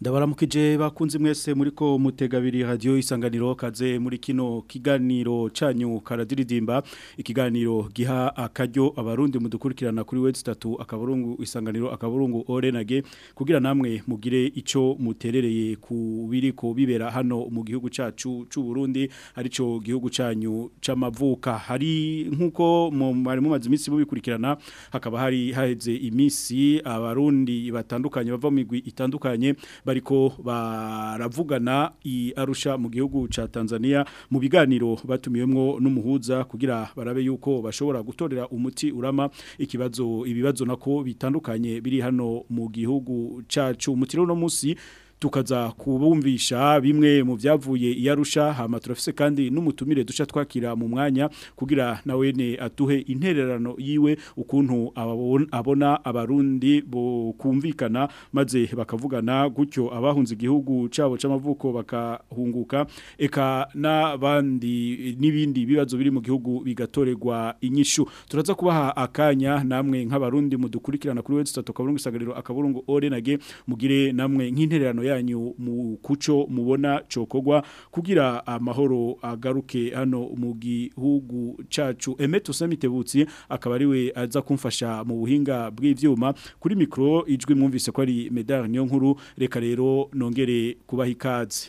ndabaramukije bakunze mwese muri ko mutegabiri radio isanganiro kaze muri kino kiganiro canyu karadiridimba ikiganiro giha akaryo abarundi mudukurikirana kuri web 3 akaburungu isanganiro akaburungu orenage kugira namwe mugire ico muterereye ku biriko bibera hano mu gihugu cacu c'u Burundi ari co gihugu canyu camavuka hari nkuko mu bari mumaze imisi mubikurikirana hakaba hari haheze imisi abarundi batandukanye bava mu migwi itandukanye bariko baravugana i Arusha mu gihugu ca Tanzania mu biganiro batumiwemo n'umuhuza kugira barabe yuko bashobora gutorera umuti urama ikibazo ibibazo nako bitandukanye biri hano mu gihugu cacu umutiro no musi tukaza kubumvisha bimwe mu byavuye iyarusha hama turafise kandi n'umutumire dusha twakira mu mwanya kugira na nawene atuhe intererano yiwe ukuntu abona abarundi bokumvikana maze bakavugana gutyo abahunze igihugu cabo c'amavuko bakahunguka eka n'abandi n'ibindi bibazo biri mu gihugu bigatoregwa inyishu turaza kubaha akanya namwe nk'abarundi mudukurikirana kuri website akaburungu isagariro akaburungu orenage mugire namwe nk'intererano yanyu mu kuco mubona cokogwa kugira amahoro agaruke hano mu gihugu cacu emeto samitebutsi akaba ariwe aza kumfasha mu buhinga bw'ivyuma kuri micro ijwi mwumvise ko ari medal niyo reka rero nongere kubaha ikaze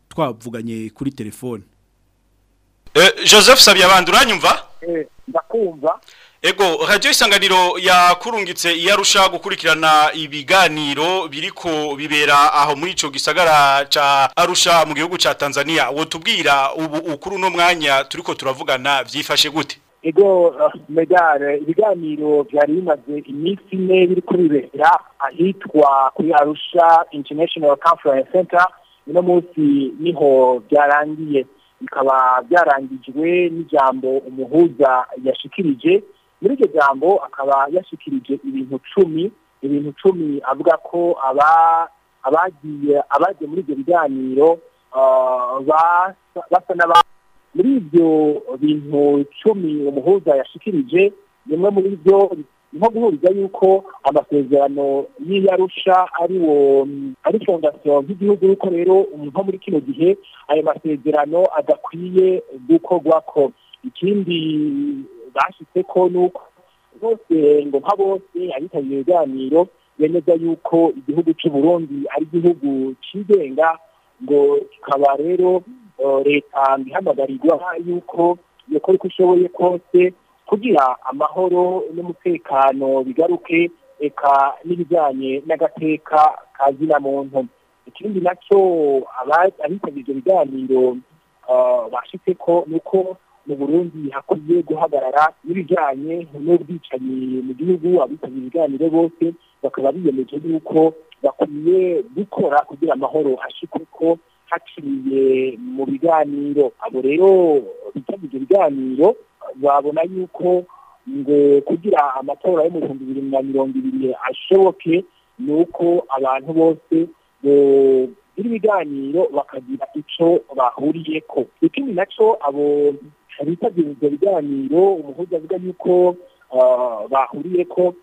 twavuganye kuri telefone eh, joseph nsabiyabandi uranyumva eh, ndakumva ego radiyo isanganiro yakurungitse iyarusha gukurikirana ibiganiro biriko bibera aho muri icyo gisagara ca arusha mu gihugu cya tanzania tubwira ubu ukuru uno mwanya turi turavugana byifashe gute ego eh, medare ibiganiro byari bimaze iminsi ine biri kubibera ahitwa kuri arusha international conference center uno munsi niho byarangiye bikaba byarangijwe n'ijambo umuhuza yashikirije muri iryo jambo akaba yashikirije ibintu cumi ibintu cumi avuga ko abagiye abagiye muri ibyo biganiro eh, basa n'abandi muri ibyo bintu icumi umuhuza yashikirije bimwe muri byo nko guhuriza yuko amasezerano y'iyarusha ari wo ari fondasiyo nk'igihugu yuko rero nko muri kino gihe ayo masezerano adakwiye gukorwa ko ikindi bashyitse ko ni uko bose ngo nka bose abitabiriye ibiganiro bemeza yuko igihugu cy'u burundi ari igihugu cyigenga ngo tukaba rero leta ihamagarigwa yuko yakora uko ishoboye kose kugira amahoro n'umutekano bigaruke eka n'ibijyanye n'agateka ka zina muntu ikindi nacyo abitabiriye ibyo biganiro bashyize ko ni uko mu burundi hakwiye guhagarara n'ibijyanye n'ubwicanyi mu gihugu abitabiriye ibiganiro bose bakaba biyemeje yuko bakwiye gukora kugira amahoro ashikwe ko haciye mu biganiro abo rero bitabiriye ibiganiro babona yuko ngo kugira amatora yo mu bihumbi bibiri na mirongo ibiri ashoboke ni uko abantu bose biri ibiganiro bakagira icyo bahuriyeko ikindi nacyo abo abitabye ibyo biganiro umuhuza avuga yuko ah, bahuriye ko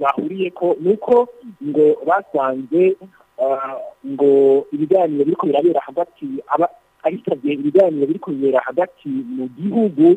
bahuriye ko nuko ngo basanze ah, ngo ibiganiro biri birabera hagati abitabye ibiganiro biri kubera hagati mu gihugu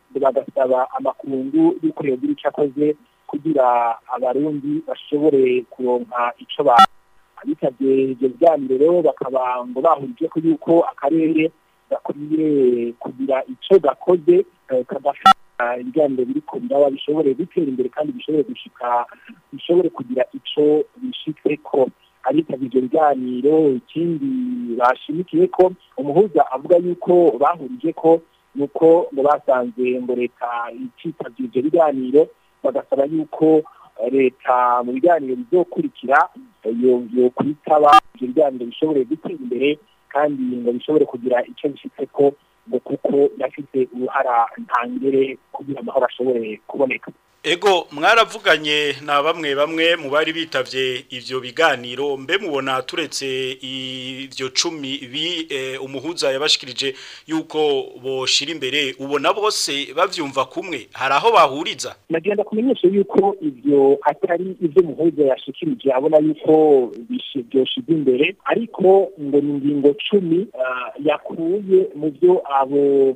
bagasaba amakungu y'uko yagira icyo akoze kugira abarundi bashobore kuronka icyo bitabye ibyo biganiro bakaba ngo bahurije ko yuko akarere gakwiye kugira icyo gakoze eh, kagafata ibiganiro biri ku ndabo bishobore gutera imbere kandi bishobore gushika bishobore kugira icyo bishitse ko abitabye ibyo biganiro ikindi bashimikiye ko umuhuza avuga yuko bahurije ko nuko ngo basanze ngo leta icitabye ibyo biganiro bagasaba yuko eh, leta mu biganiro bizokurikira eh, yo kwitaba ibyo biganiro bishobore gutera imbere kandi ngo bishobore kugira icyo bishyitse ko ngo kuko yafite uruhara ntangere kugira amahoro ashobore kuboneka ego mwaravuganye na bamwe bamwe mu bari bitabye ibyo biganiro mbe mubona turetse ibyo cumi bi eh, umuhuza yabashikirije yuko boshira imbere ubona bose bavyumva kumwe hari aho bahuriza nagenda kumenyesha yuko ibyo atari ibyo muhuza yashikirije abona yuko bishije imbere ariko ngo ni ingingo cumi eh, yakuye mu byo abo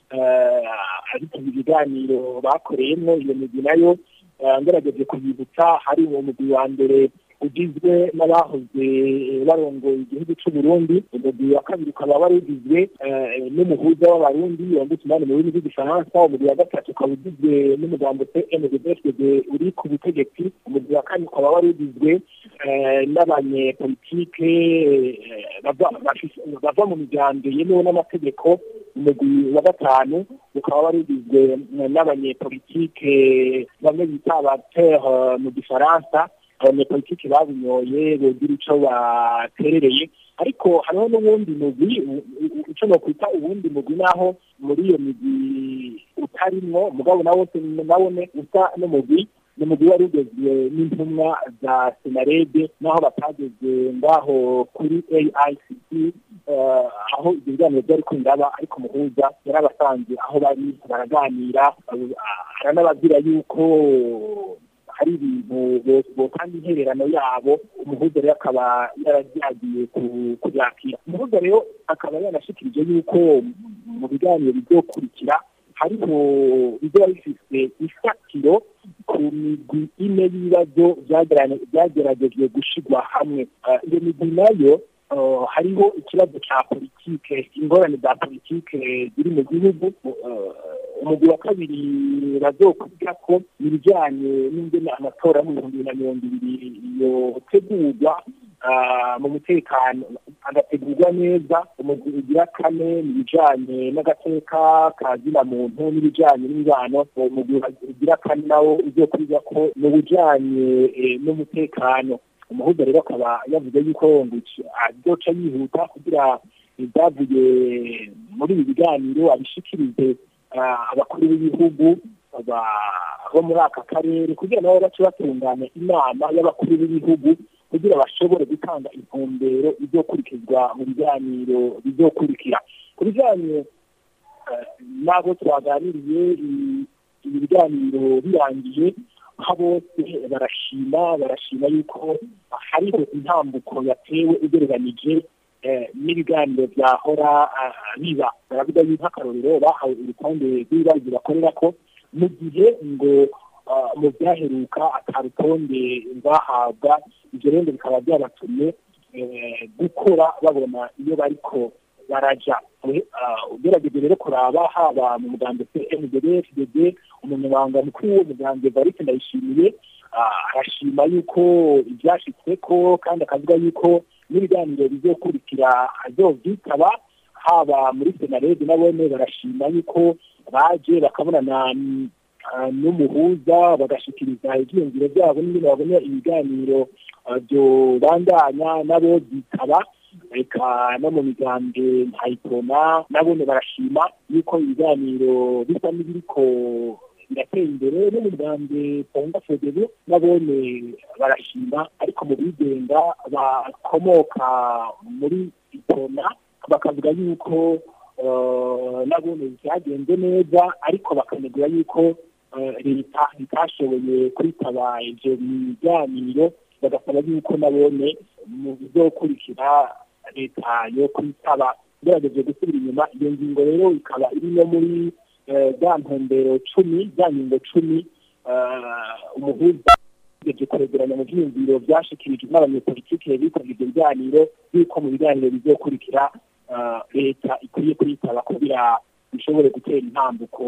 uh, abitabye ibiganiro bakoreyemo iyo migi nayo ngerageje kuyibutsa hari uwo mugwi wa mbere ugizwe n'abahoze eh, barongoye igihugu cy'u Burundi umugwi wa kabiri ukaba wari eh, n'umuhuza w'abarundi ombudsman mu rurimi rw'igifaransa umugwi wa gatatu ukaba ugizwe n'umuryango cndfdd uri ku butegetsi umugwi wa kane ukaba wari eh, n'abanyepolitike bava mu miryango yemewe n'amategeko umugwi wa gatanu ukaba wari n'abanyepolitike bamwe bita abateurs mu gifaransa abanyapolitiki babinyoye bumvira icyo baterereye ariko hariho n'ubundi mugwi icyo bakwita ubundi mugwi naho muri iyo migwi utarimwo mugabo nawo nabone usa n'umugwi ni umugwi wari ugezwe n'intumwa za senarede naho batageze ngaho kuri aicc eh, aho ibyo biganiro byari kundaba ariko umuhuza yari abasanzwe aho bari baraganira aranababwira yuko hari ibintu botanga intererano yabo umuhuza rero akaba yaragiye kuyakira umuhuza rero akaba yanashikirije yuko mu biganiro bizokurikira hariho bizaba bifite ifatiro ku migwi ine y'ibibazo byageragejwe gushyirwa hamwe ah, iyo migwi nayo ah, hariho ikibazo cya politiki ingorane za politiki ziri mu gihugu ah, umugwi wa kabiri bazokwiga ko ibijyanye n'ingene amatora mu bihumbi bibiri na mirongo ibiri yotegurwa ah, mu mutekano agategurwa neza umugwi ugira kane mu bijyanye n'agateka kazina muntu n'ibijyanye n'imibano umugwi ugira kane nawo ugiye kwiga ko mu bijyanye eh, n'umutekano umuhuza rero akaba yavuze yuko azoca yihuta kugira ibyavuye muri ibi biganiro abishikirize Ah, abakuru b'ibihugu bo muri aka karere kugira ngo bace batunganya inama y'abakuru b'ibihugu kugira bashobore gutanga intumbero izokurikizwa mu biganiro bizokurikira ku bijyanye eh, n'abo twaganiriye ibi biganiro birangiye aho bose barashima barashima yuko hariho intambuko yatewe ugereranyije n'ibiganiro eh, byahora ah, ah, biba baravuga yuko akarorero bahawe urutonde rw'ibibazo bakorera ko mu gihe ngo ah, mu byaheruka aka rutonde bahabwa ibyo rero bikaba byabatumye eh, gukora babona iyo bariko barajya eh, ugerageje rero kuraba haba mu muganga se mdb fdb umunyamabanga mukuru w'umuganga varite ndayishimiye arashima yuko ibyashyitswe ko kandi akavuga yuko n'ibiganiro bizokurikira kurikira haba muri senarede na barashima yuko baje bakabonana ah, n'umuhuza bagashikiriza ibyiyumviro byabo n'ibindi babona ibiganiro byo ah, bandanya nabo byitaba reka no mu migambwe ntayitona nabone barashima yuko ibiganiro bisa n'ibiriko ndateye imbere no mu rwanda cyangwa federo n'abone barashima ariko mu bigenga bakomoka muri ikona bakavuga yuko eh, nabone byagenze neza ariko bakanegura yuko eh, leta itashoboye kwitaba ibyo biganiro bagasaba yuko nabone mu bizokurikira leta yo kwitaba igerageje gusubira inyuma iyo ngingo rero ikaba irimo muri za eh, ntumbero cumi za nyungo cumi eh, umuhuza ugejeje kwegeranya mu byiyumviro byashyikirijwe n'abanyepolitike bitabye ibyo biganiro y'uko mu biganiro bizokurikira eh, leta ikwiye kwitaba kugira bishobore gutera intambuko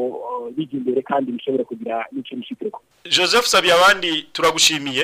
bijya imbere kandi bishobore kugira n'icyo bishiteko joseph sabiyabandi turagushimiye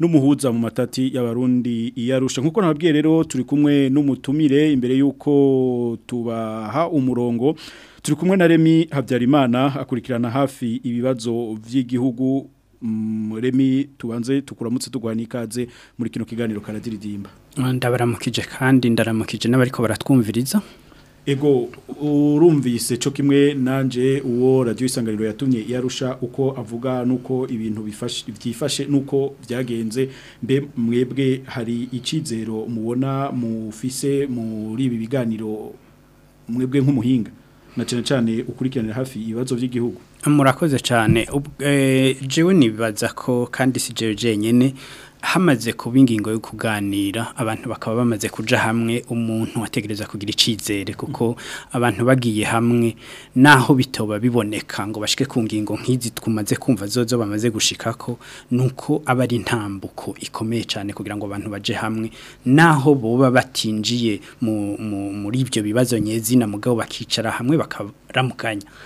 n'umuhuza mu matati y'abarundi iyarusha nk'uko nababwiye rero turi kumwe n'umutumire imbere y'uko tubaha umurongo turi kumwe na remi habyarimana akurikirana hafi ibibazo by'igihugu muremi mm, tubanze tukuramutse tugwana muri kino kiganiro karadiridimba ndabaramukije kandi ndaramukije n'abariko baratwumviriza Ego urumvise cyo kimwe nanje uwo radio isanganiro yatumye yarusha uko avuga nuko ibintu byifashe nuko byagenze mbe mwebwe hari icizero mubona mufise muri ibi biganiro mwebwe nk'umuhinga na cyane cyane ukurikiranira hafi ibibazo by'igihugu murakoze cyane eh, jewe nibaza ko kandi si jewe jenyine hamaze kuba ingingo yo kuganira abantu bakaba bamaze kuja hamwe umuntu ategereza kugira icizere kuko abantu bagiye hamwe naho bitoba biboneka ngo bashike ku ngingo nk'izi twumaze kumva zozo bamaze gushika ko nuko abari ari ntambuko ikomeye cyane kugira ngo abantu baje hamwe naho boba batinjiye muri ibyo bibazo nyezina mugabo bakicara hamwe bakaba ramukanya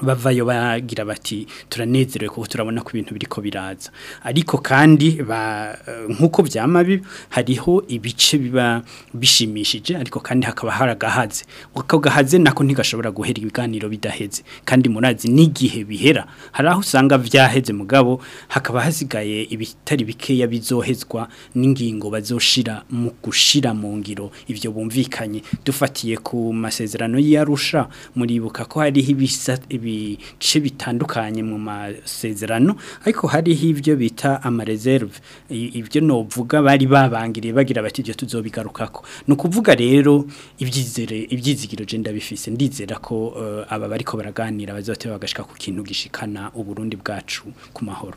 bavayo bagira bati turanezerewe ko turabona ko ibintu biriko biraza ariko kandi ba nk'uko byama bibi hariho ibice biba bishimishije ariko kandi hakaba haragahaze uko gahaze nako ntigashobora guhera ibiganiro bidaheze kandi murazi n'igihe bihera hari aho usanga byaheze mugabo hakaba hasigaye ibitari bikeya bizohezwa n'ingingo bazoshira mu gushira mu ngiro ibyo bumvikanye dufatiye ku masezerano y'arusha muribuka ko hariho ibisa ibi ibice bitandukanye mu masezerano ariko hariho ibyo bita ama reserve ibyo novuga bari babangiriye bagira bati ibyo tuzobigarukako ni ukuvuga rero ibyizere ibyizigiro genda bifise ndizera ko uh, aba bariko baraganira bazateba bagashika ku kintu gishikana uburundi bwacu ku mahoro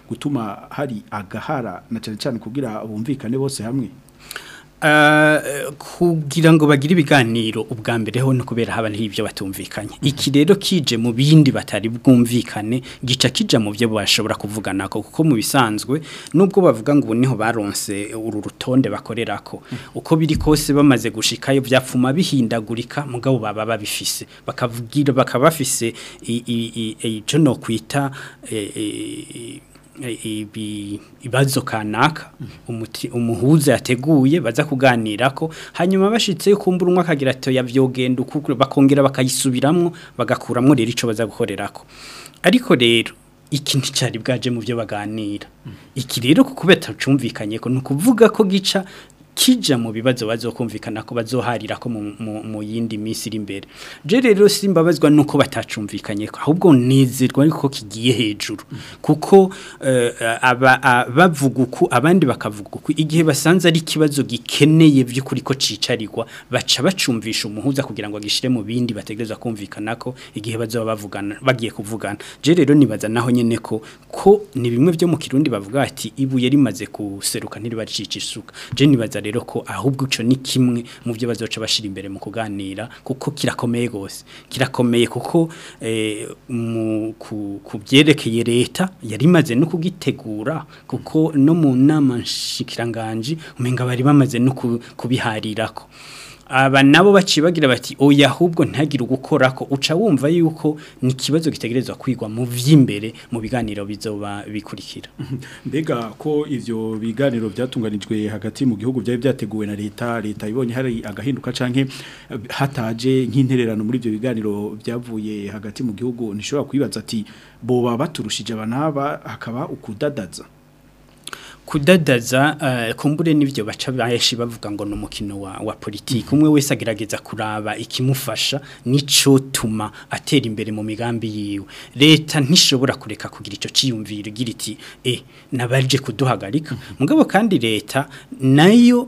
gutuma hari agahara na cyane cyane kugira bumvikane bose hamwe Eh, kugira ngo bagire ibiganiro ubwa mbere ho no kubera habana n'ibyo batumvikanye iki rero kije mu bindi batari bwumvikane gica kija mu byo bashobora kuvugana ko kuko mu bisanzwe nubwo bavuga ngo niho baronse uru rutonde bakorerako uko biri kose bamaze gushikayo byapfuma bihindagurika mugabo baba babifise bakavugira bakabafise ico no kwita e, e, ibazo kanaka mm-hmm. umuhuza yateguye baza kuganira ko hanyuma bashyitse kumbura umwe akagira ati yabyogenda bakongera bakayisubiramo bagakuramo rero icyo baza gukorerako ariko rero iki cyari bwaje mu byo baganira mm-hmm. iki rero kubeta cyumvikanye ko ni ukuvuga ko gica Kija mu bibazo bazokumvikana ko bazoharira ko mu yindi minsi iri imbere je rero simbabazwa nuko batacumbvikanye ahubwo nizerwa niko kigiye hejuru kuko eh, bavuga uku abandi bakavuga uku igihe basanze ari ikibazo gikeneye by'ukuri ko cicarirwa baca bacumvisha umuhuza kugira ngo agishire mu bindi bategereza kumvikana ko igihe bazoba bavugana bagiye kuvugana je rero nibaza naho nyene ko ko ni bimwe byo mu kirundi bavuga ati ibuye rimaze kuseruka ntiribacicisuka je nibaza rero ko ahubwo icyo ni kimwe mu byo bazoca bashyira imbere mu kuganira kuko kirakomeye rwose kirakomeye kuko eh, ku byerekeye leta yari imaze no kugitegura kuko no mu nama nshikiranganje umenga bari bamaze no kubiharirako aba nabo bacibagira bati oya ahubwo ntagira gukora ko uca wumva yuko ni kibazo gitegerezwa kwigwa mu by'imbere mu biganiro bizoba bikurikira mbega ko ivyo biganiro byatunganijwe hagati mu gihugu byari byateguwe na leta leta ibonye hari agahinduka canke hataje nk'intererano muri ivyo biganiro byavuye hagati mu gihugu nishobora kwibaza ati boba baturushije abanaba hakaba ukudadaza kudadaza eh, kumbure n'ibyo baca benshi bavuga ngo ni umukino wa politiki mm-hmm. umwe wese agerageza kuraba ikimufasha nicyo tuma atera imbere mu migambi yiwe leta ntishobora kureka kugira icyo cyiyumvira igira iti e nabaje kuduhagarika mm-hmm. mugabo kandi leta nayo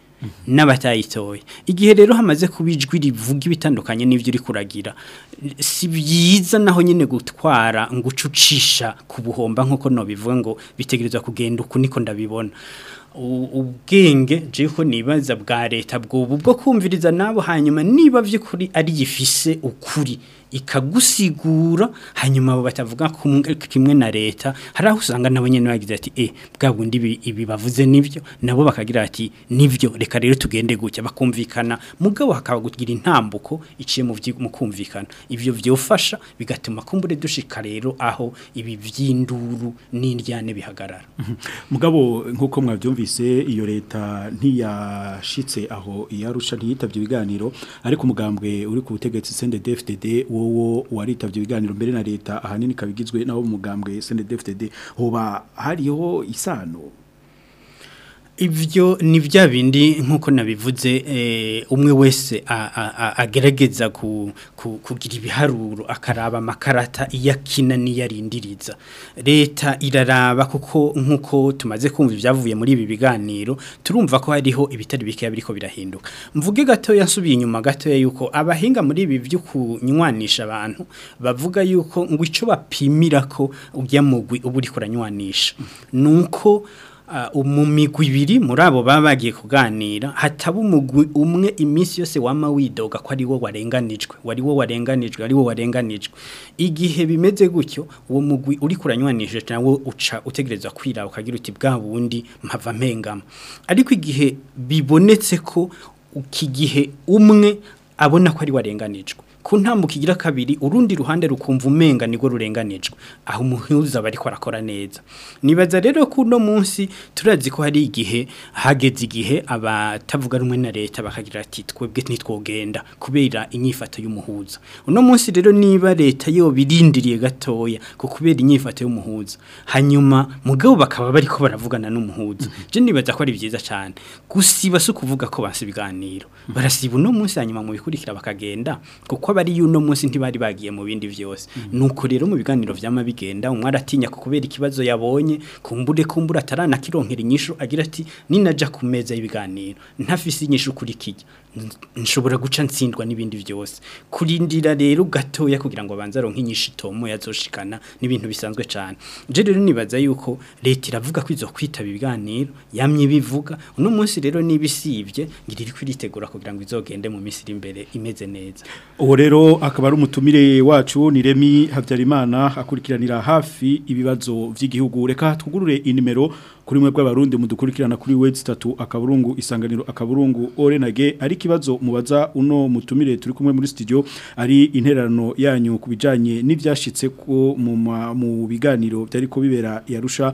n'abatayitoye igihe rero hamaze kuba ijwi rivuga ibitandukanye n'ibyo uri kuragira si byiza naho nyine gutwara ngo ku buhomba nk'uko nabivuga ngo bitegereza kugenda uku niko ndabibona ubwenge jiko nibaza bwa leta bw'ubu bwo kumviriza nabo hanyuma niba by'ukuri ari gifise ukuri ikagusigura hanyuma batavuga kimwe na leta hari aho usanga n'abanyene bagize ati eh bwa bundi ibi bavuze nivyo nabo bakagira ati nivyo reka rero tugende gutya bakumvikana mugabo hakaba kugira intambuko iciye mu mu kumvikana ivyo vyofasha bigatuma kumbure dushika rero aho ibi vyinduru n'indyane bihagarara mhm. mugabo nkuko mwavyumvise iyo leta ntiyashitse aho iyarusha ntiyitavye ibiganiro ariko umugambwe uri ku butegetsi CNDD-FDD wowo waritabye ibiganiro mbere na leta ahanini kabigizwe n'abo mugambwe CNDD-FDD hoba hariho isano ibyo ni bya bindi nk'uko nabivuze eh, umwe wese agerageza ku kugira ibiharuro akaraba makarata iyo akina n'iyo leta iraraba kuko nk'uko tumaze kumva ibyavuye muri ibi biganiro turumva ko hariho ibitari bikeya biriko birahinduka mvuge gato yasubiye inyuma gatoya yuko abahinga muri ibi byo kunywanisha abantu bavuga yuko ngo icyo bapimira ko ujya mugwi uba uri kuranywanisha nuko Ah, mu ibiri muri abo babagiye kuganira hataba umugwi umwe iminsi yose wama widoga ko ari wo warenganijwe wari wo warenganijwe ari wo warenganijwe igihe bimeze gutyo uwo mugwi uri kuranywanije nawe uca utegereza kwira ukagira uti bwa bundi mpava mpengama ariko igihe bibonetse ko iki gihe umwe abona ko ari warenganijwe ku ntambuka igira kabiri urundi ruhande rukumva umenga nirwo rurenganijwe aho umuhuza bari arakora neza nibaza rero ko uno munsi turazi ko hari igihe hageze igihe abatavuga rumwe na leta bakagira ati twebwe ntitwogenda kubera inyifato y'umuhuza uno munsi rero niba leta yo birindiriye gatoya ko kubera inyifato y'umuhuza hanyuma mugabo bakaba bari ko baravugana n'umuhuza mm-hmm. je nibaza ko ari byiza cyane gusiba si ukuvuga ko basibiganiro mm-hmm. barasiba uno munsi hanyuma mu bikurikira bakagenda kuko bari uno munsi ntibari bagiye mu bindi byose mm. nuko rero mu biganiro byama bigenda umwe aratinya kubera ikibazo yabonye kumbure kumbura atarana kironkera inyishu agira ati ninaja ku meza y'ibiganiro ntafise inyishu kuri kijya nshobora guca ntsindwa n'ibindi byose kurindira rero gatoya kugira ngo abanze aronke inyinshi tomo yazoshikana n'ibintu bisanzwe cyane je rero nibaza yuko leta iravuga ko kwitaba ibiganiro yamye bivuga uno munsi rero nibisibye ngiriri kwiritegura kugira ngo izogende mu misiri imbere imeze neza uwo rero akaba ari umutumire wacu ni Remi Habyarimana akurikiranira hafi ibibazo by'igihugu reka twugurure inimero kuri mwe bw'abarundi mudukurikirana kuri web statu akaburungu isanganiro akaburungu orenage ari kibazo mubaza uno mutumire turi kumwe muri studio ari intererano yanyu kubijanye n'ivyashitse ko mu biganiro byari ko bibera yarusha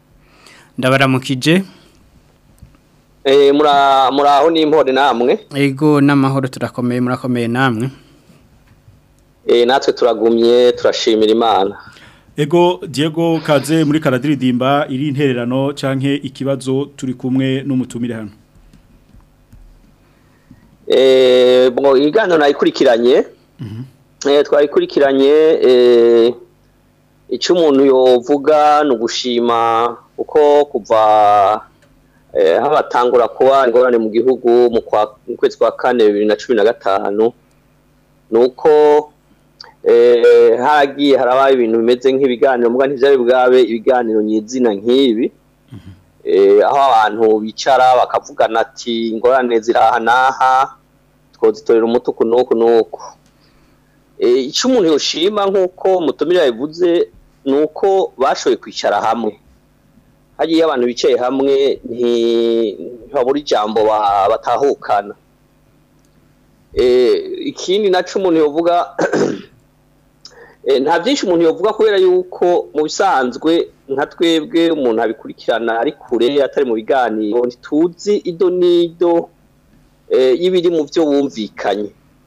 ndabaramukije muraho n'impore namwe ego n'amahoro turakomeye murakomeye namwe e, natwe turagumye turashimira imana Ego Diego kaze muri karadiridimba iri intererano canke ikibazo turi kumwe n'umutumire hano. Eh bon igano nayikurikiranye. Mhm. Eh twarikurikiranye eh ico umuntu yovuga no gushima uko kuva eh habatangura kuba ingorane mu gihugu mu kwezi kwa 4 2015 nuko Eh, haragiye harabaye ibintu bimeze nk'ibiganiro mbuga ntibyari bwabe ibiganiro nyizina nk'ibi eh, aho abantu bicara bakavugana ati ingorane ziraha n'aha twozitorera umutuku uku n'uku n'uku eh, icyo umuntu yoshima nk'uko mutumira bivuze ni uko bashoboye kwicara hamwe hagiye abantu bicaye hamwe ntibabura ijambo batahukana ikindi nacyo umuntu yavuga Eh, nta byinshi umuntu yavuga kubera yuko mu bisanzwe nka twebwe umuntu abikurikirana ari kure atari mu biganiro ntituzi ido n'ido eh, y'ibiri mu byo wumvikanye mm-hmm.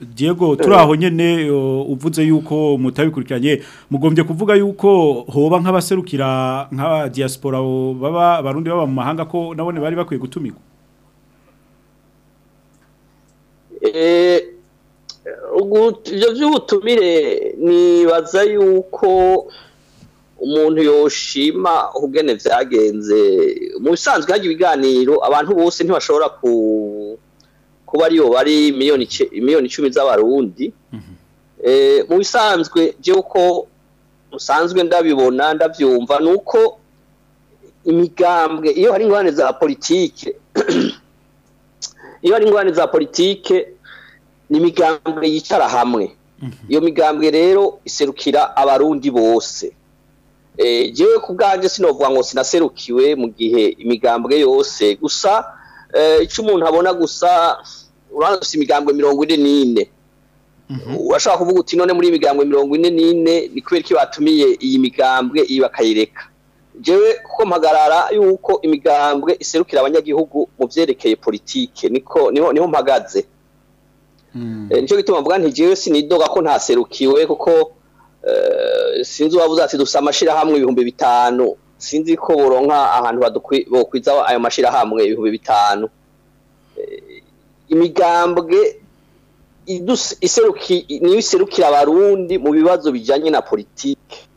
Diego turi eh. aho nyine uvuze yuko mutabikurikiranye mugombye kuvuga yuko hoba nk'abaserukira nka diaspora baba barundi baba mu mahanga ko nabone bari bakwiye gutumikwa eh, ibyo by'ubutumire nibaza yuko umuntu yoshima ubwene byagenze mu bisanzwe hajya ibiganiro abantu bose ntibashobora kuba ariyo bari miliyoni icumi z'abarundi mm-hmm. eh, mu bisanzwe byuko usanzwe ndabibona ndabyumva ni uko imigambwe iyo hari ingorane za politike iyo hari ingorane za politike ni imigambwe yicara hamwe mhm. iyo migambwe rero iserukira abarundi bose yewe eh, ku bwanjye sinovuga ngo sinaserukiwe mu gihe imigambwe yose gusa eh, icyo umuntu abona gusa urandutse imigambwe mirongo ine n'ine mhm. urashaka kuvuga uti none muri imigambwe mirongo ine n'ine ni kubera ko batumiye iyi migambwe iyi bakayireka jewe kuko mpagarara yuko imigambwe iserukira abanyagihugu mu byerekeye politiki niko niho mpagaze Hmm. Eh, nicyo gituma mvuga ntigiwe sinidoga ko ntaserukiwe kuko eh, sinzi waba uzazi dufite amashyirahamwe ibihumbi bitanu sinzi ko buronka ahantu bokwiza ayo mashyirahamwe ibihumbi bitanu eh, imigambwe niyo iserukira abarundi mu bibazo bijyanye na politiki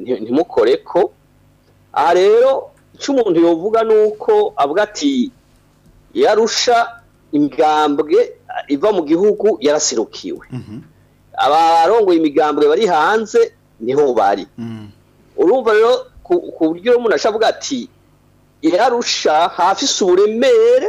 ntimukore ko aha rero icyo umuntu yavuga ni avuga ati yarusha imigambwe iva mu gihugu yarasirukiwe mhm. abarongoye imigambwe bari hanze niho bari mhm. urumva rero ku buryo umuntu ashavuga ati yarusha hafise uburemere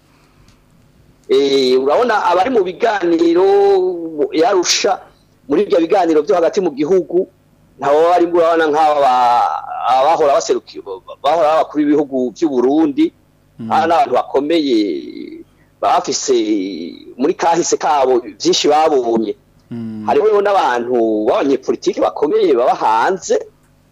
eh, urabona abari mu biganiro yarusha muri ibyo biganiro byo hagati mu gihugu ntawe bari urabona nk'aba bahora baserukiye bahora bakuru b'ibihugu by'u Burundi hari hmm. n'abantu bakomeye bafise muri kahise kabo byinshi babonye hmm. hariho n'abantu b'abanyepolitiki bakomeye baba hanze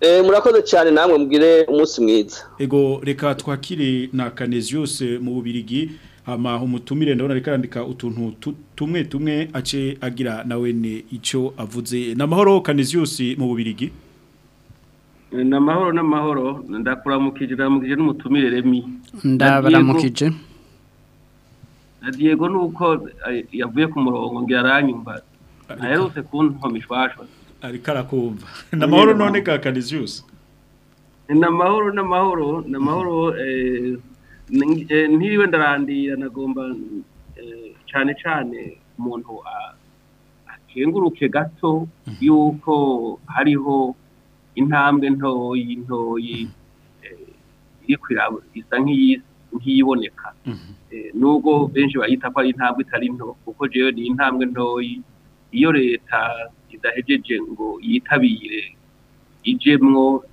eh murakoze cyane namwe mugire umunsi mwiza ego reka twakire na Canesius mu bubirigi ama umutumire ndabona rikarandika utuntu tumwe tumwe ace agira nawe ne ico avuze namahoro Canesius mu bubirigi Eh, ni n'amahoro ndakuramukije ndaramukije n'umutumire remi ndabaramukije na Diego nuko eh, yavuye ku murongo ngo yaranyumva ntaherutse kuntomishwashwa ariko arakumva ni amahoro none ka kanisius eh, ni amahoro n'amahoro ni ntiriwe ndarandira nagomba cyane cyane umuntu akenguruke gato mhm. yuko hariho intambwe ntoyi ntoyi eh, isa nk'iyiboneka mm-hmm. eh, nubwo benshi bayita ko ari intambwe itari nto kuko rero ni intambwe ntoyi iyo leta idahejeje ngo yitabire ijemwo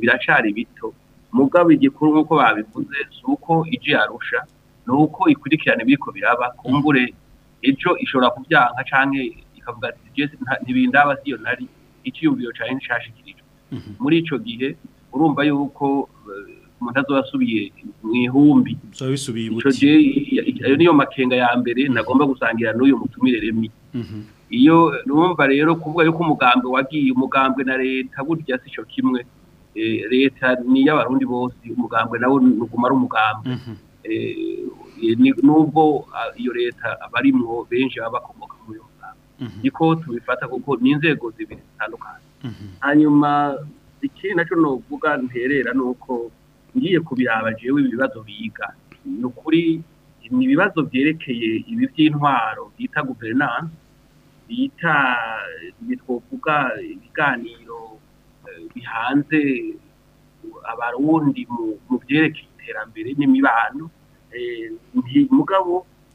biracari bito mugabo igikuru nk'uko babivuze si uko ije yarusha ni uko ikurikirane ibiriko biraba kumbure ejo ishobora kubyanka cyangwa ikavuga ati jesi ntibindaba siyo nari icyiyumviro cyane nshashikirije Mhm. muri icyo gihe urumva yuko eh, umuntu azoba asubiye mu ihumbi ayo niyo makenga ya mbere mhm. nagomba gusangira n'uyu mutumire remi mhm. iyo numva rero kuvuga yuko umugambi wagiye umugambwe na leta burya si cyo kimwe eh, leta ni iy'abarundi bose umugambwe nawe ntuguma ari umugambi eh, nubwo ah, iyo leta abarimwo benshi baba bakomoka mu Mhm. niko tubifata kuko ni inzego zibiri zitandukanye mhm. hanyuma ikindi nacyo ni uvuga nterera ni uko ngiye kubiraba jewe ibibazo biga ni ukuri ni ibibazo byerekeye ibi by'intwaro bita guverinanse bita nitwovuga ibiganiro eh, bihanze abarundi mu byerekeye iterambere n'imibano eh, mugabo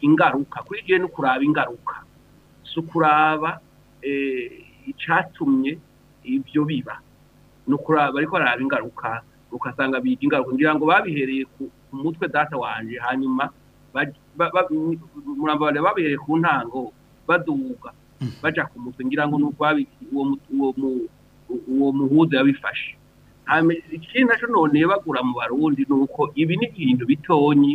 ingaruka kuri igihe no kuraba ingaruka si ukuraba Eh, icyatumye ibyo biba ni ukuraba ariko baraba ingaruka ukasanga biga ingaruka ngira ngo babihereye ku mutwe data wanje hanyuma murambara babihereye ku ntango baduga mm. bajya ku mutwe ngira ngo ni uko uwo muhuza yabifashe ikindi nacyo none bagura mu barundi ni uko ibi ni ibintu bitonyi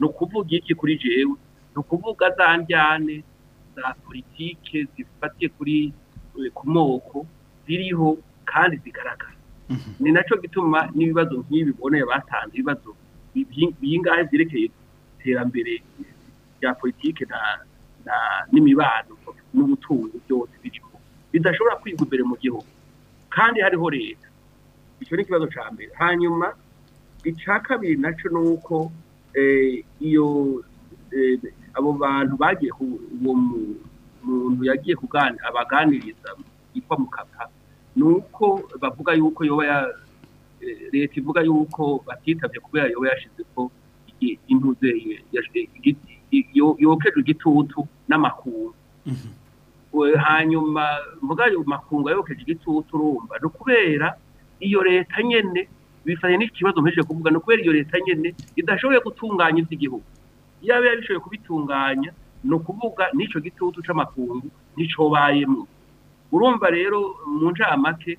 ni ukuvuga iki kuri jewe ni ukuvuga za njyane za politike zifatiye kuri eh, ku moko ziriho kandi zigaragara mhm. ni nacyo gituma n'ibibazo nk'ibi boneye batanze ibibazo biyingahe byerekeye iterambere rya politiki n'imibano n'ubutunzi byose birimo bidashobora kwiga imbere mu gihugu kandi hariho leta icyo ni ikibazo cya mbere hanyuma icya kabiri nacyo ni uko eh, iyo eh, abo bantu bagiye uwo muntu yagiye abaganiriza yitwa mukapa ni uko bavuga yuko yoba leta ivuga yuko batitabye kubera yoba yashize ko intuze yokeje igitutu n'amakungu mm-hmm. hanyuma mvuga ayo makungu yokeje igitutu urumva ni ukubera iyo leta nyine bifanye n'ikibazo mpejeje kuvuga ni ukubera iyo leta nyine idashoboye gutunganya iby'igihugu yaba yabishoboye kubitunganya ni ukuvuga n'icyo gitutu cy'amakungu nticobayemo urumva rero mu ncamake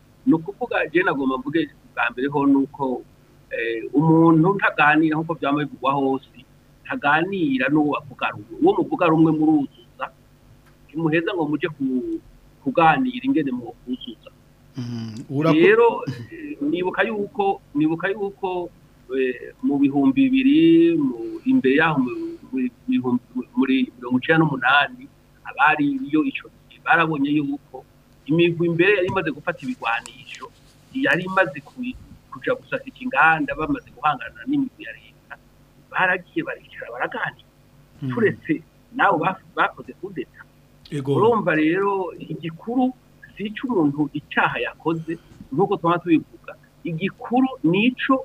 ni ukuvuga agenda agomba mvuge bwa mbere ho ni uko eh, umuntu ntaganira nk'uko byaba bivugwa hose ntaganira n'uwo bavuga rumwe uwo muvuga rumwe muruzuza ntimuheza ngo mujye kuganira ingene mu kuzuza mm-hmm. rero eh, nibuka yuko nibuka yuko eh, mu bihumbi bibiri imbere yaho muri mirongo icyenda n'umunani abari iyo icyo barabonye yuko imigwi imbere yari imaze gufata ibigwanisho yari imaze kuja gusasika inganda bamaze guhangana n'imigwi ya leta baragiye baricara baraganira hmm. turetse nabo bakoze kudeta urumva rero igikuru si umuntu icyaha yakoze nk'uko twaba tubivuga igikuru nicyo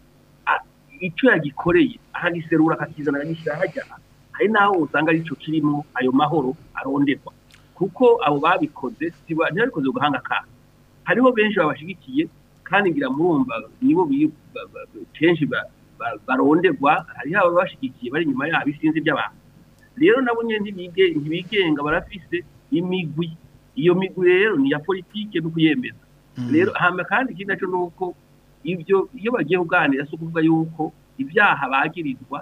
ico yagikoreye akagiserura akakizana akagishyira hajya hari n'aho usanga arico kirimo ayo mahoro aronderwa kuko abo babikoze ntibabikoze ugahanga akaha hariho benshi babashyigikiye kandi ngira murumva nibo kenshi baronderwa hariho ababashigikiye bari inyuma yabo isinzi by'abantu rero nabo nyine ntibigenga barafise imigwi iyo migwi rero ni iya politiki no kuyemeza hmm. rero hamba kandi ikindi nacyo ni uko ibyo iyo bagiye kuganira si ukuvuga yuko ibyaha bagirizwa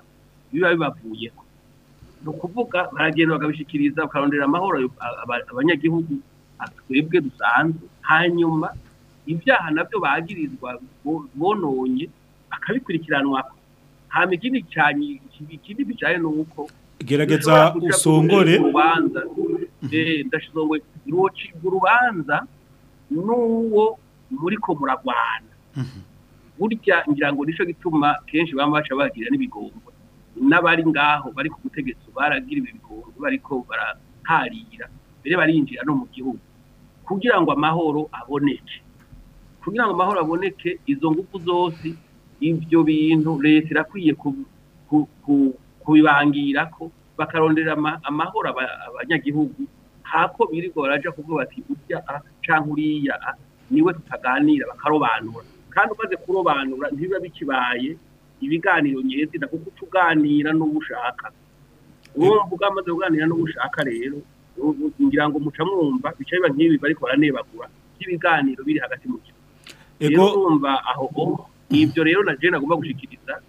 biba bibavuyeho ni ukuvuga baragenda bakabishyikiriza bakarondera amahoro abanyagihugu twebwe dusanzwe hanyuma ibyaha nabyo bagirizwa bononye akabikurikiranwa hanyuma ikindi bijyanye n'uko gerageza usongore urubanza eh, ndashirongoye urubanza n'uwo muri ko muragwana mhm. burya ngira ngo nicyo gituma kenshi baba baca bagira n'ibigombo n'abari ngaho bari ku butegetsi ibi bikorwa bariko baraharira mbere barinjira no mu gihugu kugira ngo amahoro aboneke kugira ngo amahoro aboneke izo ngufu zose ibyo bintu leta irakwiye kubibangira ko bakarondera amahoro abanyagihugu hako birirwa baraja kuvuga bati urya ah, canke uriya ah, niwe tutaganira bakarobanura kandi umaze kurobanura ntibiba bikibaye ibiganiro nyezina kuko utuganira n'ubushaka uwo mvuga amaze kuganira n'ubushaka rero ngira ngo muca mwumva bica biba nk'ibi bariko baranebagura by'ibiganiro biri hagati mu gihugu rero urumva aho ibyo rero na jena agomba gushikiriza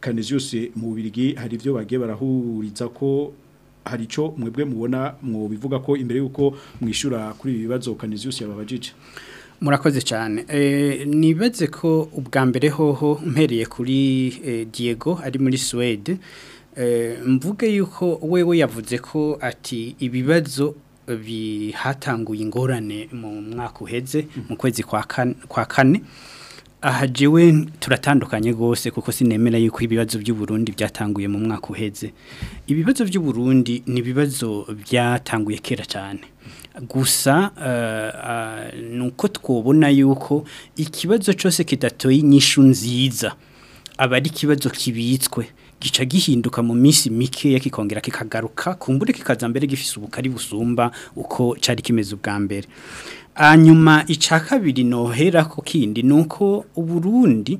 Canisius mu bubirigi hari byo bagiye barahuriza ko hari icyo mwebwe mubona bivuga ko imbere y'uko mwishyura kuri ibi bibazo Canisius yababajije murakoze cyane eh, nibaze ko ubwa mbere hoho mpereye kuri eh, Diego ari muri Sweden Eh, mvuge yuko wewe yavuze ko ati ibibazo eh, bihatanguye ingorane mu mwaka uheze hmm. mu kwezi kwa kane aha jiwe turatandukanye rwose kuko sinemera yuko ibibazo by’u Burundi byatanguye mu mwaka uheze ibibazo by’u Burundi ni ibibazo byatanguye kera cyane gusa eh, ni uko twobona yuko ikibazo cyose kidatoye inyishu nziza abari ari ikibazo kibitswe gica gihinduka mu minsi mike yakikongera kikagaruka kumbure kikaza mbere gifise ubukari busumba uko cari kimeze ubwa mbere hanyuma icya kabiri nohera ku kindi nuko uko uburundi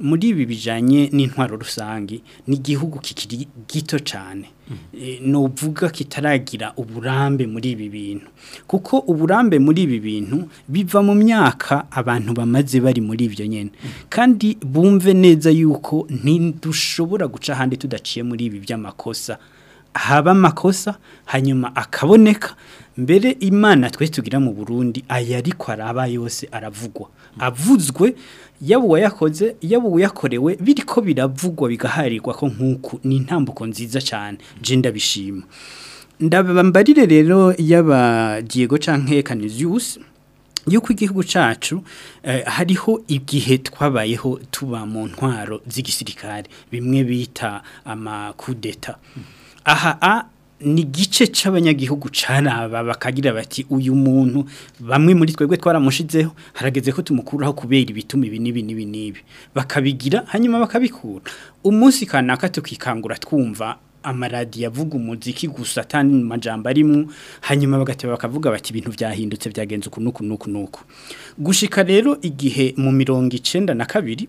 muri ibi bijanye n'intwaro rusange n'igihugu kikiri gito cyane mm-hmm. eh, nuvuga kitaragira uburambe muri ibi bintu kuko uburambe muri ibi bintu biva mu myaka abantu bamaze bari muri ibyo nyine mm-hmm. kandi bumve neza yuko ntidushobora guca ahandi tudaciye muri ibi by'amakosa haba amakosa hanyuma akaboneka mbere imana twese tugira mu burundi ayariko araba yose aravugwa avuzwe yabuwa yakoze yaba uwayakorewe biri ko biravugwa bigaharirwa ko nk'uku ni intambuko nziza cyane jenda bishima ndabambarire rero yaba Diego canke Canisius yuko igihugu cacu eh, hariho igihe twabayeho tuba mu ntwaro z'igisirikare bimwe bita amakudeta aha a ni igice cy'abanyagihugu cyane aba bakagira bati uyu muntu bamwe muri twebwe twaramushizeho harageze ko tumukuraho kubera ibituma ibi n'ibi n'ibi n'ibi bakabigira hanyuma bakabikura umunsi kanaka tukikangura twumva amaradiyo avuga umuziki gusa tani mu majambo arimo hanyuma bagateba bakavuga bati ibintu byahindutse byagenze uku n'uku n'uku n'uku gushika rero igihe mu mirongo icyenda na kabiri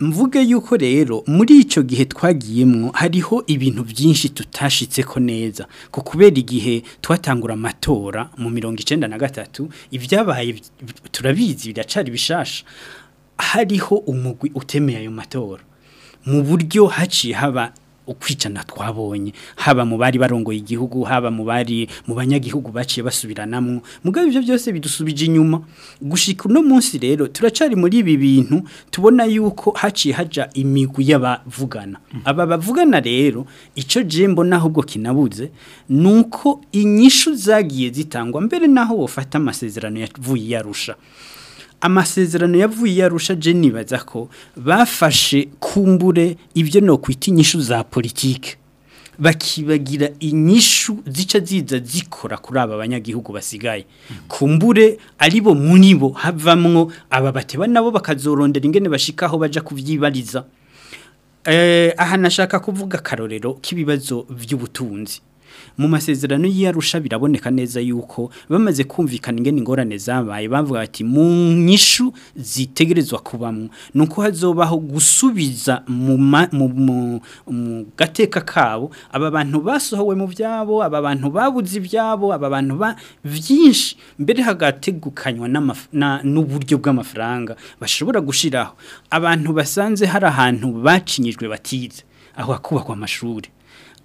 mvuge yuko rero muri icyo gihe twagiyemo hariho ibintu byinshi tutashitse ko neza ko kubera igihe twatangura amatora mu mirongo icyenda na gatatu ibyabaye turabizi biracari bishasha hariho umugwi utemeye ayo matora mu buryo haciye haba ukwicana twabonye haba mu bari barongoye igihugu haba mu bari mu banyagihugu baciye basubiranamwo mugabe ibyo byose bidusubije inyuma gushika no munsi rero turacari muri ibi bintu tubona yuko haciye haja imigwi y'abavugana aba bavugana rero ico jembo naho ubwo kinabuze nuko inyishu zagiye zitangwa mbere naho wofata amasezerano yavuye yarusha amasezerano yavuye yarusha jeni baza ko bafashe kumbure ibyo no kwita inyishu za politike bakibagira inyishu zica ziza zikora kuri aba banyagihugu basigaye kumbure ari bo muri bo havamwo aba bateba nabo bakazorondera ingene bashikaho bajya kubyibariza eh, aha nashaka kuvuga akarorero k'ibibazo by'ubutunzi mu masezerano y'iyarusha biraboneka neza yuko bamaze kumvikana ingene ingorane zabaye bavuga ati mu nyishu zitegerezwa kubamwo nuko hazobaho gusubiza mu gateka kabo aba bantu basohowe mu byabo aba bantu babuze ibyabo aba bantu ba byinshi mbere hagategukanywa n'uburyo bw'amafaranga bashobora gushyiraho abantu basanze hari ahantu bacinyijwe batize aho hakubakwa amashuri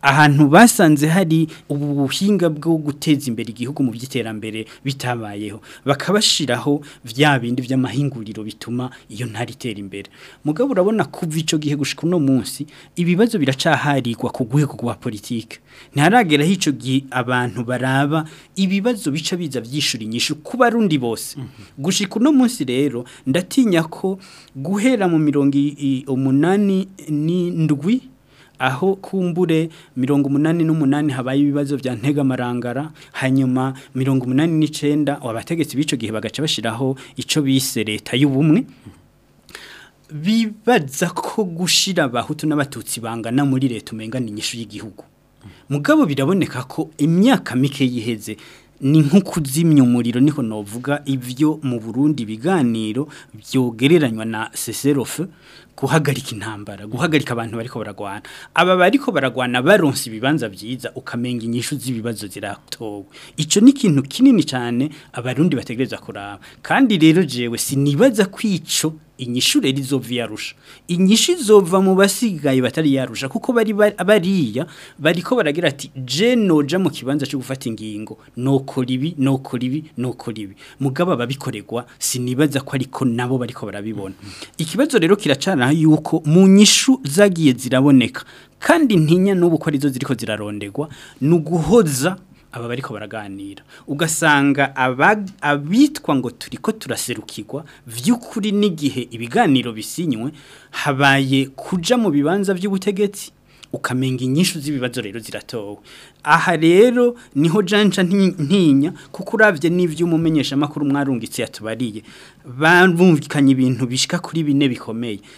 ahantu basanze hari ubuhinga bwo guteza imbere igihugu mu by'iterambere bitabayeho bakabashiraho vya bindi by'amahinguriro bituma iyo ntari itera imbere mugabo urabona kuva ico gihe gushika uno munsi ibibazo biracaharikwa kugwego kwa politique ntaragera hico gihe abantu baraba ibibazo bica biza vyishura inyishu kuba rundi bose mm -hmm. gushika uno munsi rero ndatinya ko guhera mu mirongo umunani ni ndwi. aho kumbure mirongo umunani n'umunani habaye ibibazo bya ntegamarangara hanyuma mirongo umunani n'icyenda abategetsi b'icyo gihe bagaca bashyiraho icyo bise leta y'ubumwe bibaza ko gushira abahutu n'abatutsi bangana muri leta umenya ni inyishu y'igihugu mugabo biraboneka ko imyaka mike yiheze ni nko kuzimya umuriro niho navuga ibyo mu Burundi biganiro byogereranywa na seserofe guhagarika intambara guhagarika abantu bariko baragwana aba bariko baragwana baronse ibibanza byiza ukamenga inyishu z'ibibazo ziratowe ico ni kintu kinini cyane abarundi bategereza kuraba kandi rero jewe sinibaza kwico inyishu rero izova iyarusha inyishu izova mu basigaye batari yarusha kuko bari bariya bari baragira ati je noja mu kibanza cyo gufata ingingo nokora ibi nokora ibi nokora ibi mugaba babikorerwa sinibaza ko ariko nabo bariko barabibona ikibazo rero kiracana yuko mu nyishu zagiye ziraboneka kandi ntinya n'ubu ziriko zirarondegwa ni uguhoza aba bariko baraganira ugasanga abitwa ngo turiko turaserukirwa vy'ukuri n'igihe ibiganiro bisinywe habaye kuja mu bibanza by'ubutegetsi ukamenga inyinshi z'ibibazo rero ziratowe aha rero niho janca ntinya kuko urabye n'ibyo umumenyeshamakuru mwarungitse yatubariye bumvikanye ibintu bishika kuri bine bikomeye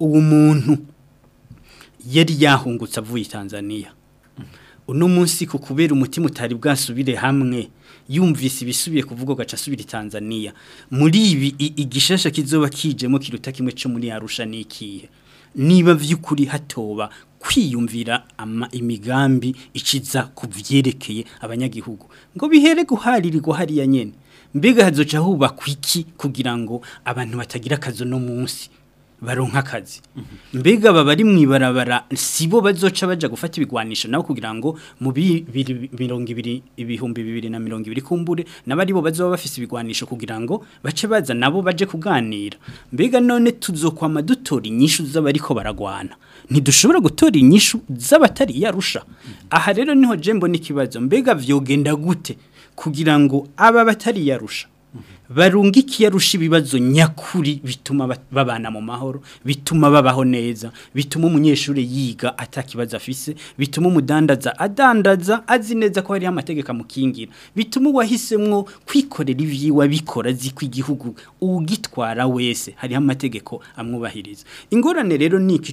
uwo muntu yari yahungutse avuye Tanzania uno munsi ku kubera umutima utari bwasubire hamwe yumvise ibisubiye kuvuga gaca asubira Tanzania muri ibi igishasha kizoba kijemo kiruta kimwe cyo muri Arusha nikihe niba vy'ukuri hatoba kwiyumvira ama imigambi ikiza kubyerekeye abanyagihugu ngo bihere guharirirwa hariya nyene mbega hazoca hubakwa iki kugira ngo abantu batagira akazo no munsi baronka akazi mbega baba ari mu ibarabara si bazoca bajya gufata ibigwanisho nabo kugira ngo mu mirongo ibiri ibihumbi bibiri na mirongo ibiri kumbure nabo ari bo bazaba bafite ibigwanisho kugira ngo bace baza nabo baje kuganira mbega none tuzokwama dutora inyishu z'abariko baragwana ntidushobora gutora inyishu z'abatari yarusha aha rero niho jembo n'ikibazo mbega vyogenda gute kugira ngo aba batari yarusha barungikiye arusha ibibazo nyakuri bituma babana mu mahoro bituma babaho neza bituma umunyeshuri yiga atakibazo afise bituma umudandaza adandaza azi neza ko hariho amategeko mukingira. bituma wahisemwo kwikorera ibyiwe abikora azi ko igihugu ugitwara wese hariho amategeko amwubahiriza ingorane rero ni iki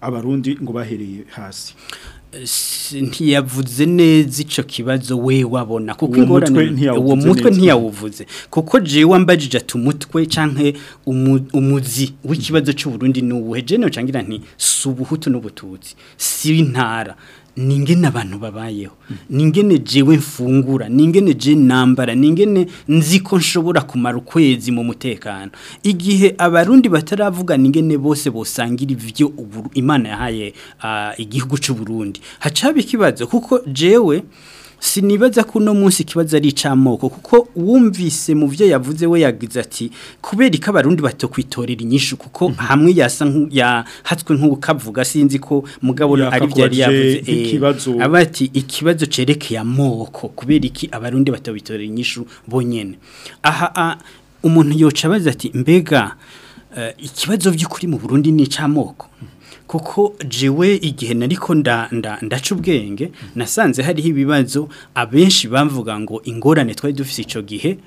abarundi ngo bahereye hasi ntiyavuze neza icyo kibazo we wabona kuko ingorane uwo mutwe ntiyawuvuze kuko je wambajije ati umutwe canke umuzi w'ikibazo cy'u Burundi ni ubuhe je no cangira nti subuhutu n'ubututsi si intara ningene abantu babayeho ningene jewe mfungura ningene je nambara ningene nziko nshobora kumara ukwezi mu mutekano igihe abarundi bataravuga ningene bose bosangira ivyo Imana yahaye uh, igihugu cy'u Burundi hacaba ikibazo kuko jewe sinibaza ko no munsi ikibazo ari icamoko kuko wumvise mu byo yavuze we yagize ati kubera ko abarundi batokwitorera inyishu kuko mm-hmm. hamwe yasa yahatswe nk'ukavuga sinzi ko mugabo ari byo yari yavuze eh, aba ikibazo cerekeye amoko kubera iki abarundi batabitorera inyishu bonyene aha umuntu yoca abaza ati mbega eh, ikibazo by'ukuri mu burundi ni icamoko kuko jewe igihe nariko nda ndaca ubwenge nasanze hariho ibibazo abenshi bavuga ngo ingorane twari dufite icyo gihe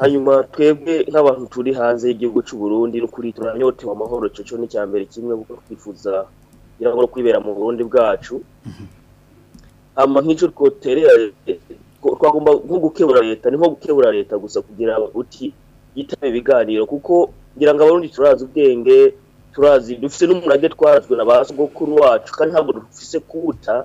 hanyuma twebwe nk'abantu turi hanze y'igihugu cy'u Burundi n'ukuri turanyotewe amahoro cyo cyo cya mbere kimwe kuko twifuza kugira ngo kwibera mu Burundi bwacu mhm. ama nk'icyo twoterera twagomba nko gukebura leta niho gukebura leta gusa kugira uti yitabe ibiganiro kuko ngira ngo abarundi turazi ubwenge turazi dufite n'umurage twarazwe na ba sogokuru wacu kandi ntabwo dufise kuwuta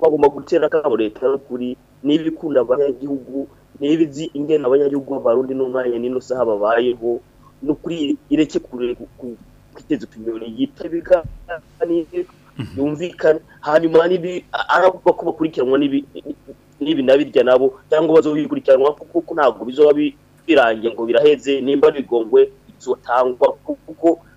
bagomba gutera akabo leta y'ukuri n'ibikunda abanyagihugu niba izi ingene abanyagihugu b'abarundi n'umwanya n'inosaha babayeho no kuri ireke kure kwiteza utunyoni yita ibiganiro mhm. yumvikana hanyuma arabwa ko bakurikiranwa n'ibi nabirya nabo cyangwa bazobikurikiranwa kuko ntabwo bizoba birangiye ngo biraheze nimba bigongwe izotangwa kuko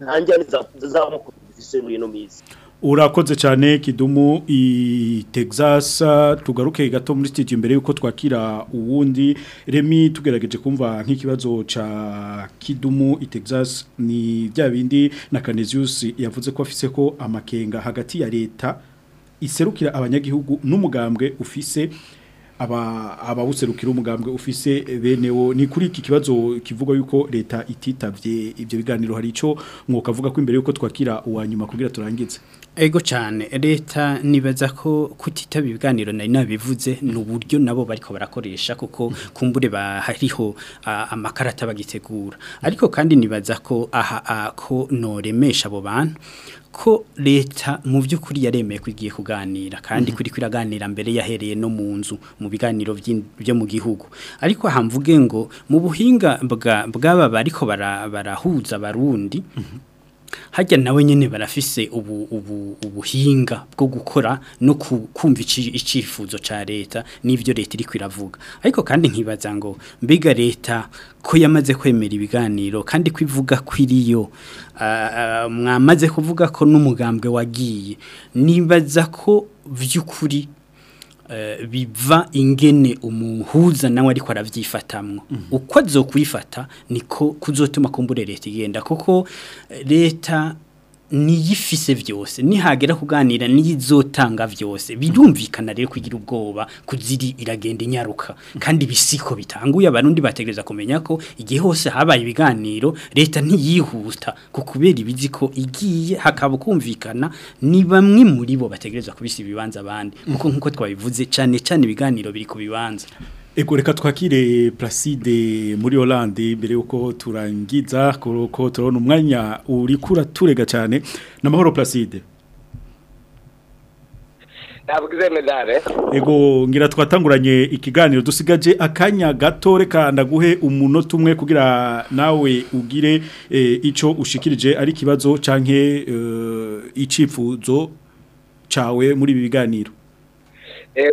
nta njyane z'amoko dufise muri ino minsi urakoze cyane kidumu i Texas tugaruke gato muri studio imbere yuko twakira uwundi remi tugerageje kumva nk'ikibazo ca kidumu i Texas ni bya bindi na Canisius yavuze ko afise ko amakenga hagati ya leta iserukira abanyagihugu n'umugambwe ufise aba abawuserukira umugambwe ufise benewo ni kuri iki kibazo kivuga yuko leta ititavye ibyo biganiro hari ico mwokavuga ko imbere yuko twakira uwa nyuma kugira turangize ego cyane leta nibaza ko kutitaba ibiganiro nari nabivuze ni uburyo nabo bariko barakoresha kuko kumbure hariho amakarata bagitegura ariko kandi nibaza ko aha ko noremesha abo bantu ko leta mu by'ukuri yaremeye kugiye kuganira kandi mhm. kuri kwiraganira mbere yahereye no mu nzu mu biganiro byo mu gihugu ariko aha mvuge ngo mu buhinga bwa bw'aba bariko barahuza barundi mhm. hajya nawe nyine barafise ubu ubuhinga bwo gukora no kumva icyifuzo cya leta n'ibyo leta iri kwiravuga ariko kandi nkibaza ngo mbega leta ko yamaze kwemera ibiganiro kandi kwivuga ivuga iriyo mwamaze kuvuga ko n'umugambwe wagiye nibaza ko vy’ukuri Eh, biva ingene umuhuza nawe ariko arabyifatamwo mhm. uko azo niko kuzotuma kumbure leta igenda kuko eh, leta niyifise byose nihagera kuganira niyizotanga byose birumvikana rero kugira ubwoba kuziri iragenda inyaruka kandi bisiko bitanguye abarundi bategereza kumenya ko igihe hose habaye ibiganiro leta ntiyihuta kubera ibiziko igiye hakaba kumvikana ni bamwe muri bo bategereza kubisa ibibanza abandi kuko nkuko twabivuze cyane cyane ibiganiro biri ku bibanza Ego reka twakire Placide muri Hollande mbere yuko turangiza ko turabona umwanya uri kura turega cyane namahoro Placide Ntabwize medale Ego ngira twatanguranye ikiganiro dusigaje akanya gato reka ndaguhe umunota umwe kugira nawe ugire e, ico ushikirije ari kibazo canke e, eh, icifuzo cawe muri ibi biganiro Ego eh,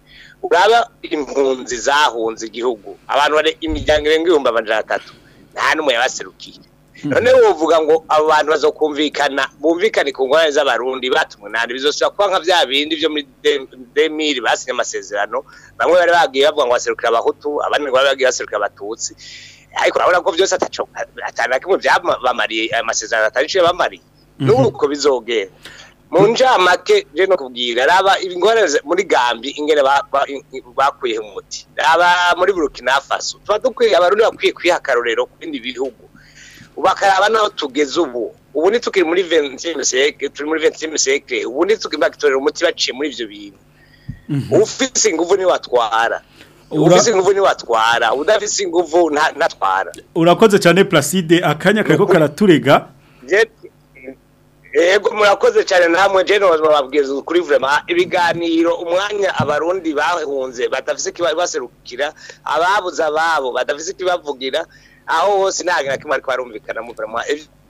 uraba impunzi zahunze igihugu abantu bari imiryango irenga ibihumbi amajana atatu nta n'umwe yabaserukiye hmm. none wovuga ngo abo bantu bazokumvikana bumvikane ku ngorane z'abarundi batumwe nandi bizosubira kuba nka bya bindi byo muri demiri basinye amasezerano bamwe bari bagiye bavuga ngo baserukira abahutu abandi ngo bari bagiye baserukira abatutsi ariko urabona ko byose atari na kimwe byabamariye amasezerano atariciye bamariye mhm. n'uko bizogera mu mhm. njamake je no kubwira raba ingore muri gambi ingere bakuye umuti raba muri Burkina Faso tuba dukwiye abarundi bakwiye kwihakarorero kubindi bihugu bakaraba naho tugeze ubu ubu nitukiri muri 20e turi muri 20e ubu nitukiri bakitorera umuti baciye muri ivyo bintu mhm. ufise inguvu ni watwara ufise inguvu niwatwara udafise inguvu ntatwara urakoze cyane placide akanya kariko karaturega yego murakoze cyane namwe je nobabwiza ukuri vraiment ibiganiro umwanya abarundi bahunze badafise kibaserukira ababuze babo badafise kibavugira aho hose ntagira kimwe ariko mu vraiment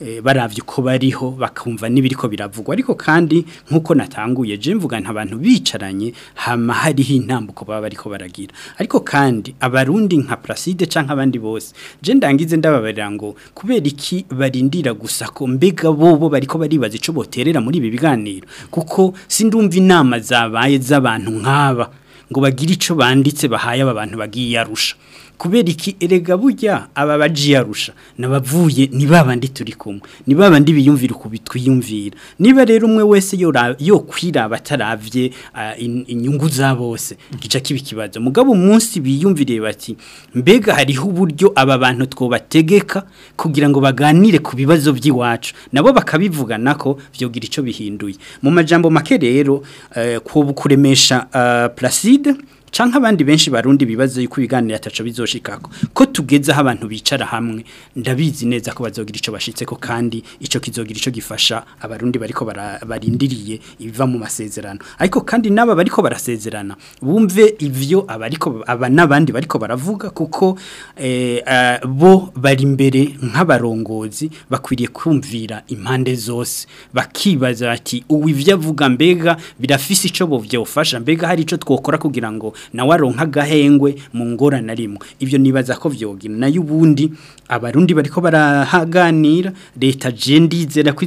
eh, barabye uko bariho bakumva n’ibiriko biravugwa ariko kandi nk'uko natanguye jeni mvuga abantu bicaranye hama hariho intambuko baba bariko baragira ariko kandi abarundi nka placide cyangwa abandi bose jeni ndangize ndababarira ngo kubera iki barindira gusa ko mbega bobo bo bariko baribaza icyo boterera muri ibi biganiro kuko sindumva inama zabaye z'abantu nk'aba ngo bagire icyo banditse bahaye aba bantu bagiye arusha kubera iki erega burya aba bajiyarusha nabavuye ni babandi turi kumwe ni babandi biyumvira uko bitwiyumvira niba rero umwe wese yo kwiraba ataravye ah, inyungu za bose gica kibi kibazo mugabo umunsi biyumvire bati mbega hariho uburyo aba bantu twobategeka kugira ngo baganire ku bibazo by'iwacu nabo bakabivugana ko byogira ico bihinduye mu majambo make rero uh, eh, ko kuremesha uh, Placide canke abandi benshi barundi bibaza yuko ibiganiro ataco bizoshikako ko tugeze aho abantu bicara hamwe ndabizi neza ko bazogira ico ko kandi ico kizogira ico gifasha abarundi bariko barindiriye ibiva mu masezerano ariko kandi naba bariko barasezerana bumve ivyo abariko aba nabandi bariko baravuga kuko eh, eh bo bari imbere nk'abarongozi bakwiriye kumvira impande zose bakibaza ati uwo avuga mbega birafise ico bovyofasha mbega hari ico twokora kugira ngo na aronka agahengwe mu ngorane rimwe ibyo nibaza ko byogina nayo yubundi abarundi bariko barahaganira leta je ndizera ko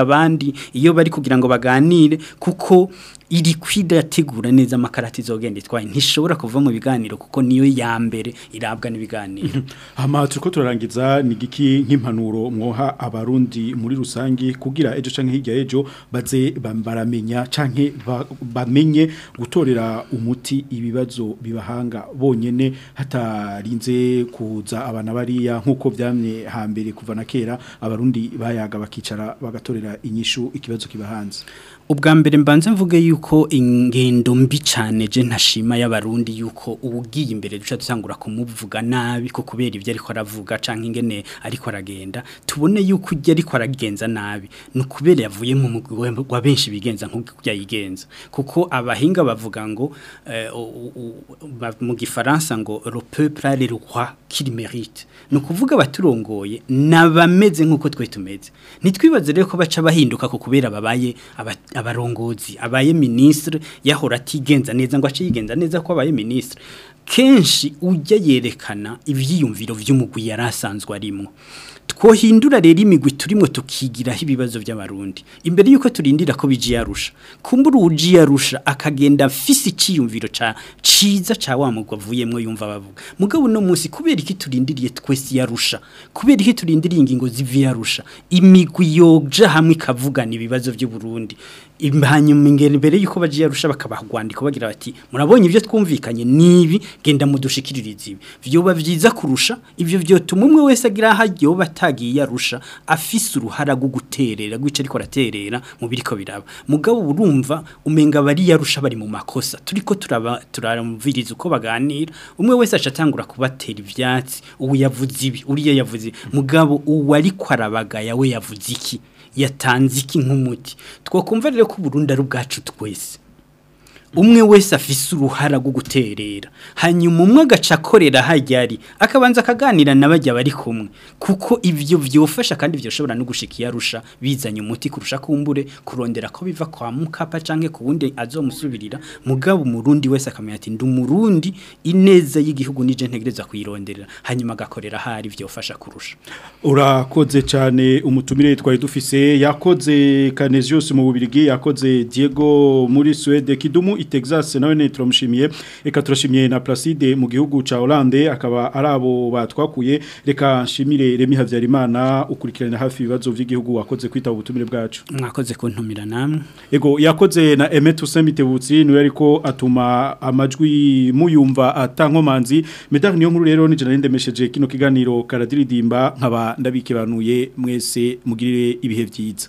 abandi iyo bari kugira ngo baganire kuko iri kwirategura neza amakarati izogenda itwaye ntishobora kuva mu biganiro kuko niyo ya mbere irabwa n'ibiganiro hama turiko turarangiza ni giki nk'impanuro mwoha abarundi muri rusangi kugira ejo canke hirya ejo baze baramenya canke bamenye gutorera umuti ibibazo bibahanga bonyene hatarinze kuza abana bariya nkuko byamye hambere kuva na kera abarundi bayaga bakicara bagatorera inyishu ikibazo kibahanze ubwa mbere mbanze mvuge yuko ingendo mbi cyane je ntashima y'abarundi yuko ubugiye imbere duca dusangura kumuvuga nabi ko kubera ibyo ariko aravuga canke ingene ariko aragenda tubone yuko ujya ariko aragenza nabi ni kubera yavuye mu mugwi wa benshi bigenza nk'uko yigenza kuko abahinga bavuga ngo eh, mu gifaransa ngo le peuple a le roi qui mérite ni ukuvuga abaturongoye n'abameze nk'uko twe tumeze ntitwibaze rero ko baca bahinduka ko kubera babaye aba abarongozi abaye minisitiri yahora atigenza neza ngo ace yigenza neza ko abaye minisitiri kenshi ujya yerekana ibyiyumviro by'umugwi yari asanzwe arimo twohindura rero imigwi turimo tukigiraho ibibazo by'abarundi imbere y'uko turindira ko biji yarusha kumbura uji yarusha akagenda afise iciyumviro ca ciza ca wa mugwa avuyemwo yumva bavuga mugabo no munsi kubera iki turindiriye twese yarusha kubera iki turindiriye ingingo zivi yarusha imigwi yoja hamwe ikavugana ibibazo by'u Burundi hanyuma mbere yuko bagiye arusha bakabahagwandika bagira bati murabonye ibyo twumvikanye nibi genda mudushikiririze ibi byoba byiza kurusha ibyo byotuma umwe wese agira aho batagiye arusha afise uruhara rwo guterera gwica ariko araterera mu biriko biraba mugabo urumva umenga bari yarusha bari mu makosa turiko turaba turamviriza uko baganira umwe wese acatangura kubatera ivyatsi uwo yavuze ibi uriya yavuze mugabo uwo ariko we yavuze iki yatanze iki nk'umuti twakumva rero ko Burundi ari ubwacu twese umwe wese afise uruhara rwo guterera hanyuma umwe gacakorera akorera hajyari akabanza akaganira na bajya bari kumwe kuko ibyo byofasha kandi byoshobora no gushika yarusha bizanye umuti kurusha kumbure kurondera ko biva kwa mukapa canke ku wundi azomusubirira mugabo umurundi wese akamenya ati ndi umurundi ineza y'igihugu nije ntegereza kuyironderera hanyuma gakorera hari byofasha kurusha urakoze cyane umutumire twari dufise yakoze Canesius mu Bubiligi yakoze Diego muri Swede kidumu Texas nawe ne turamushimiye reka turashimiye na Placide mu gihugu ca Hollande akaba arabo batwakuye reka nshimire Remi Havyarimana ukurikirana hafi ibibazo by'igihugu wakoze kwita ubutumire bwacu mwakoze kuntumira namwe yego yakoze na Emetu Semitebutsi niwe ariko atuma amajwi muyumva atankomanzi medal niyo nkuru rero ni jana ndemesheje kino kiganiro karadiridimba nkaba ndabikibanuye mwese mugirire ibihe byiza